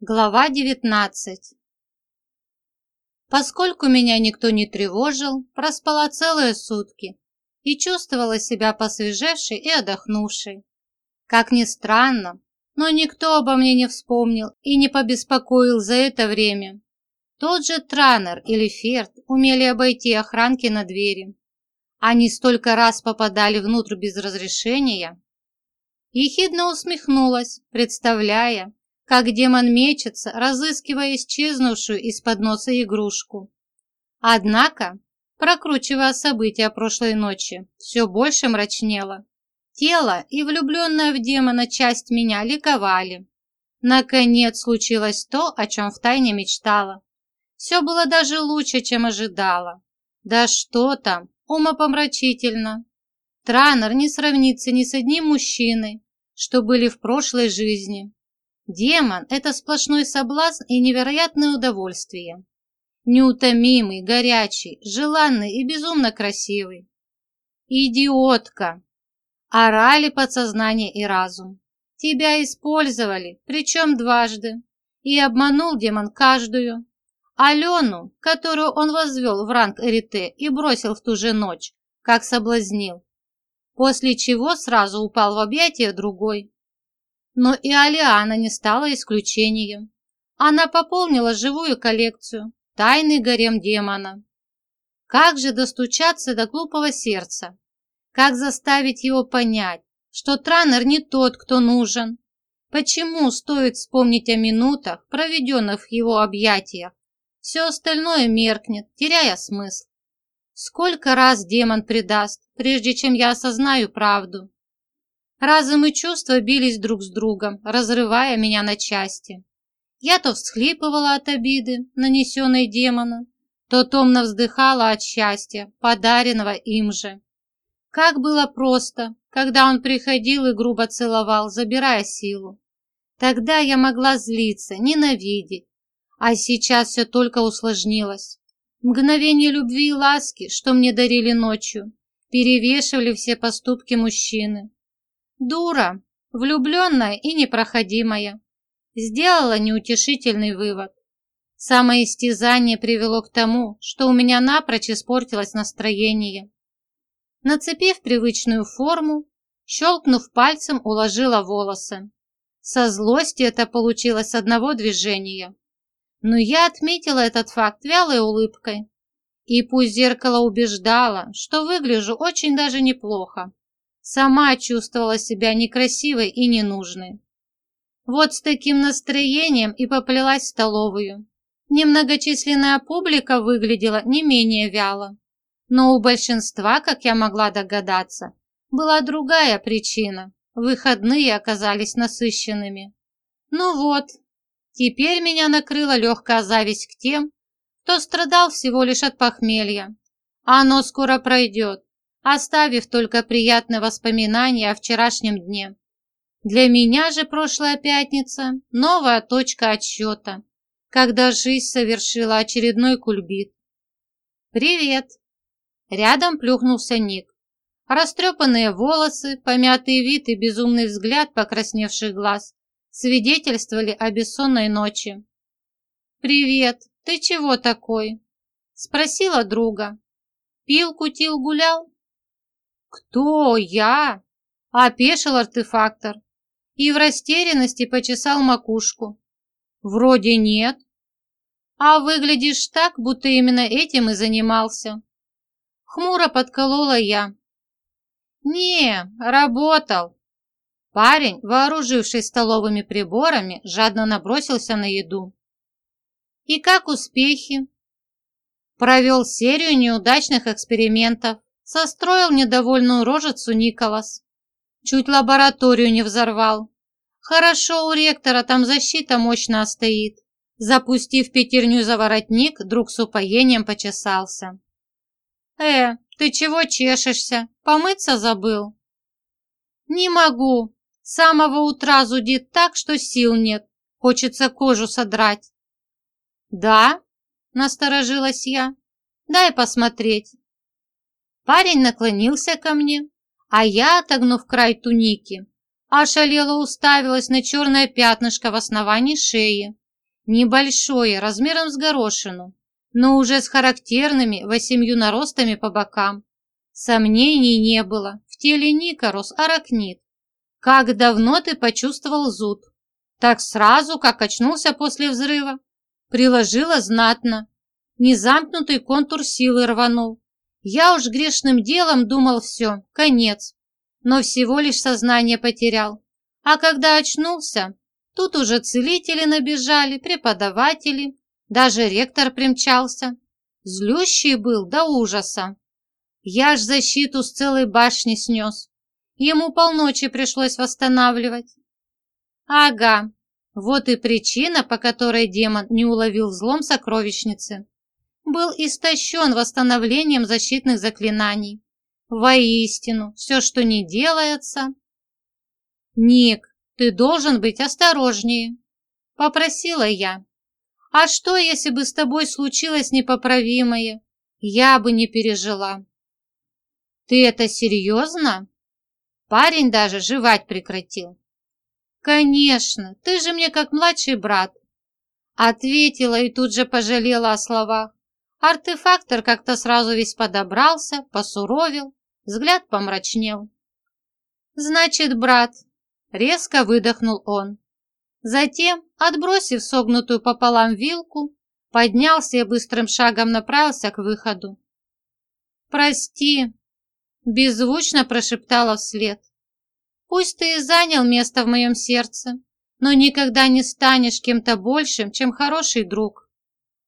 Глава 19 Поскольку меня никто не тревожил, проспала целые сутки и чувствовала себя посвежевшей и отдохнувшей. Как ни странно, но никто обо мне не вспомнил и не побеспокоил за это время. Тот же Транер или Ферд умели обойти охранки на двери. Они столько раз попадали внутрь без разрешения. Ехидно усмехнулась, представляя, как демон мечется, разыскивая исчезнувшую из-под носа игрушку. Однако, прокручивая события прошлой ночи, все больше мрачнело. Тело и влюбленная в демона часть меня ликовали. Наконец случилось то, о чем втайне мечтала. Все было даже лучше, чем ожидала. Да что там, умопомрачительно. Транер не сравнится ни с одним мужчиной, что были в прошлой жизни. Демон – это сплошной соблазн и невероятное удовольствие. Неутомимый, горячий, желанный и безумно красивый. Идиотка! Орали подсознание и разум. Тебя использовали, причем дважды. И обманул демон каждую. Алену, которую он возвел в ранг Эрите и бросил в ту же ночь, как соблазнил. После чего сразу упал в объятия другой. Но и Алиана не стала исключением. Она пополнила живую коллекцию «Тайный гарем демона». Как же достучаться до глупого сердца? Как заставить его понять, что Транер не тот, кто нужен? Почему стоит вспомнить о минутах, проведенных в его объятиях? Все остальное меркнет, теряя смысл. Сколько раз демон предаст, прежде чем я осознаю правду? Разум и чувства бились друг с другом, разрывая меня на части. Я то всхлипывала от обиды, нанесенной демоном, то томно вздыхала от счастья, подаренного им же. Как было просто, когда он приходил и грубо целовал, забирая силу. Тогда я могла злиться, ненавидеть, а сейчас все только усложнилось. Мгновение любви и ласки, что мне дарили ночью, перевешивали все поступки мужчины. Дура, влюбленная и непроходимая. Сделала неутешительный вывод. Самоистязание привело к тому, что у меня напрочь испортилось настроение. Нацепив привычную форму, щелкнув пальцем, уложила волосы. Со злости это получилось одного движения. Но я отметила этот факт вялой улыбкой. И пусть зеркало убеждало, что выгляжу очень даже неплохо, Сама чувствовала себя некрасивой и ненужной. Вот с таким настроением и поплелась в столовую. Немногочисленная публика выглядела не менее вяло. Но у большинства, как я могла догадаться, была другая причина. Выходные оказались насыщенными. Ну вот, теперь меня накрыла легкая зависть к тем, кто страдал всего лишь от похмелья. Оно скоро пройдет оставив только приятные воспоминания о вчерашнем дне. Для меня же прошлая пятница – новая точка отсчета, когда жизнь совершила очередной кульбит. «Привет!» Рядом плюхнулся Ник. Растрепанные волосы, помятый вид и безумный взгляд покрасневших глаз свидетельствовали о бессонной ночи. «Привет! Ты чего такой?» Спросила друга. «Пил, кутил, гулял?» «Кто я?» – опешил артефактор и в растерянности почесал макушку. «Вроде нет. А выглядишь так, будто именно этим и занимался». Хмуро подколола я. «Не, работал». Парень, вооружившись столовыми приборами, жадно набросился на еду. «И как успехи?» Провел серию неудачных экспериментов Состроил недовольную рожицу Николас. Чуть лабораторию не взорвал. Хорошо у ректора там защита мощная стоит. Запустив пятерню за воротник, друг с упоением почесался. «Э, ты чего чешешься? Помыться забыл?» «Не могу. С самого утра зудит так, что сил нет. Хочется кожу содрать». «Да?» – насторожилась я. «Дай посмотреть». Парень наклонился ко мне, а я, отогнув край туники, ошалело уставилась на черное пятнышко в основании шеи. Небольшое, размером с горошину, но уже с характерными восемью наростами по бокам. Сомнений не было, в теле Ника рос аракнит. Как давно ты почувствовал зуд? Так сразу, как очнулся после взрыва. Приложила знатно. Незамкнутый контур силы рванул. Я уж грешным делом думал все, конец. Но всего лишь сознание потерял. А когда очнулся, тут уже целители набежали, преподаватели, даже ректор примчался. Злющий был до ужаса. Я ж защиту с целой башни снес. Ему полночи пришлось восстанавливать. Ага, вот и причина, по которой демон не уловил взлом сокровищницы. Был истощен восстановлением защитных заклинаний. Воистину, все, что не делается... Ник, ты должен быть осторожнее, попросила я. А что, если бы с тобой случилось непоправимое? Я бы не пережила. Ты это серьезно? Парень даже жевать прекратил. «Конечно, ты же мне как младший брат!» Ответила и тут же пожалела о словах. Артефактор как-то сразу весь подобрался, посуровил, взгляд помрачнел. «Значит, брат!» — резко выдохнул он. Затем, отбросив согнутую пополам вилку, поднялся и быстрым шагом направился к выходу. «Прости!» — беззвучно прошептала вслед. Пусть ты и занял место в моем сердце, но никогда не станешь кем-то большим, чем хороший друг.